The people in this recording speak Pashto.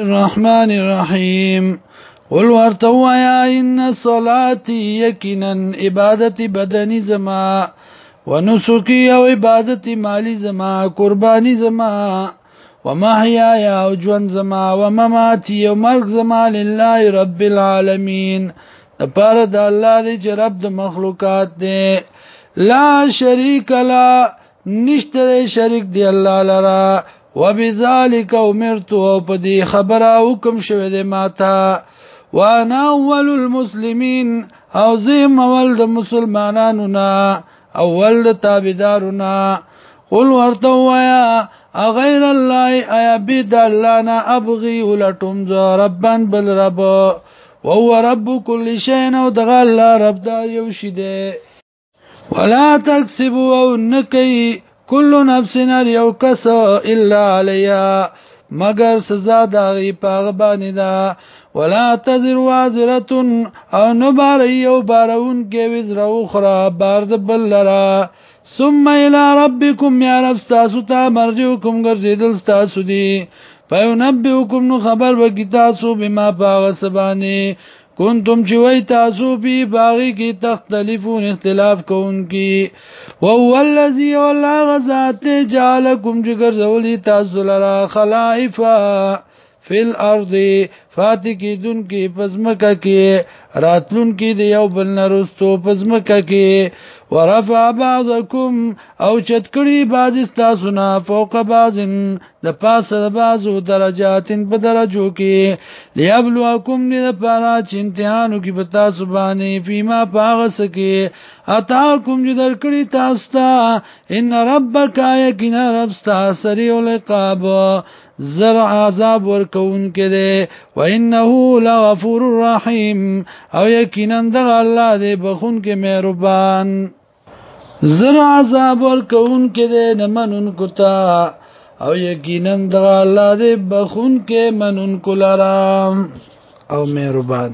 الرحمن الرحیم قل ورته وایا ان صلاتي یقینا عبادت بدني زما ونسكي او عبادت مالی زما قرباني زما ومحياي او ژوند زما ومماتي او مرګ زما لله رب العالمين پر د الله دی چې رب د مخلوقات دی لا شریک لا نشته شریک دی الله لرا وبذالک امرت او په دې خبره حکم شوه دې ماته وانا اول المسلمین او زم اول د مسلمانانو نا اول د تابعدارنا قل ورته وایا اغیر الله ایا بيد الله نا ابغي ولټم ز ربن بل رب وهو رب كل شيء او دغه الله رب دا یو شیده ولا تکسبوا او نکي کل نفس نر یو کس الا علیا مگر سزا داغی پاغ بانی دا ولا تذر وازرتن او نباری یو بارون که وزر اخرى بارد بل لرا ثم الى ربكم يا رب تاسو ته مرجوکم ګرځیدل تاسو دی فینبئکم نو خبر وکي تاسو بما باغ سبانه کنتم جوی تاسو بی باغی کی تختلفون اختلاف کونکی وهو الذی والله غزات جعلکم جگر زولی تاسو لرا خلائفا فی الارض فاتح کی دن کی پزمکا کی راتلون کی دی یو بل نرستو پزمکا کی ورفع بعضکم او چت کړي بعض تاسو نه فوق بعضن د پاسه د بعضو درجاتن په درجو کې لیبلوکم د پارا چې امتحانو کې په تاسو باندې فيما پاغس کې اتاکم چې درکړي تاسو ته ان ربک یقین رب تاسو سریع العقاب زرع عذاب ورکون کې دی وانه لغفور رحیم او یقینا د الله دې بخون کې مهربان زر عذاب ورکون کې دې نمنون کوتا او یقینا د الله دې بخون کې منون کولارام او مهربان